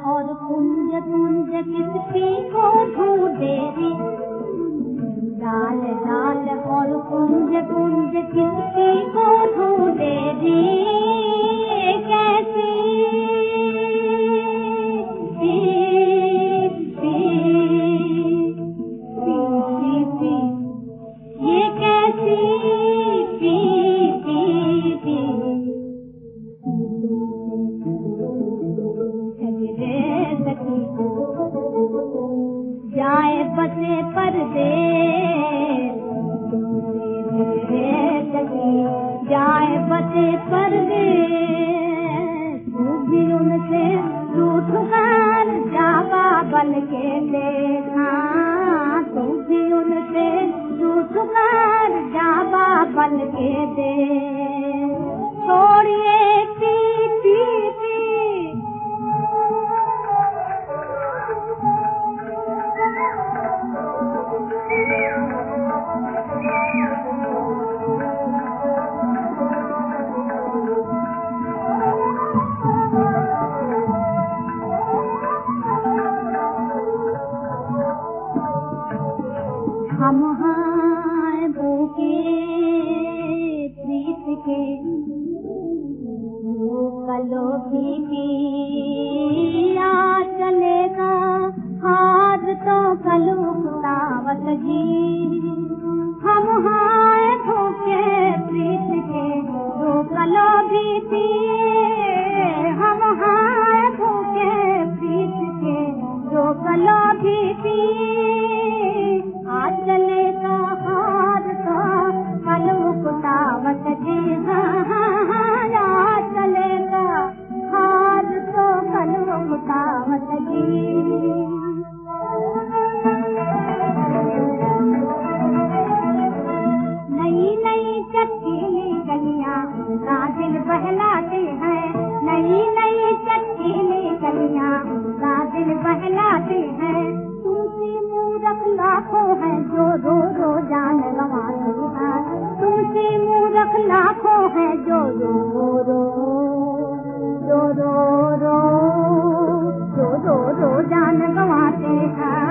कुंज कुंज किसकी को ढूंढे डाल डाल और कुंज कुंज किसकी बसे परदेस। सजरे सखी जाए बसे परदेस। तू भी उनसे रूठ कर जावा बन के देखा। तू भी उनसे रूठ कर जावा बन के दे हम हाँ बोके प्रीत के पलो भी चलेगा। आज तो कलो उतावत जी। हम हाँ भूखे, प्रीत के दो कलो भी पिया चक्की गलियाँ का दिल बहलाते हैं। नई नई चक्की गलियाँ का दिल बहलाते हैं। तुमसे मूरख लाखों है जो रो रो जान गवाते हैं। तुमसे मूरख लाखों है जो रो रो जो रो रो, जो रो रो जान गवाते हैं।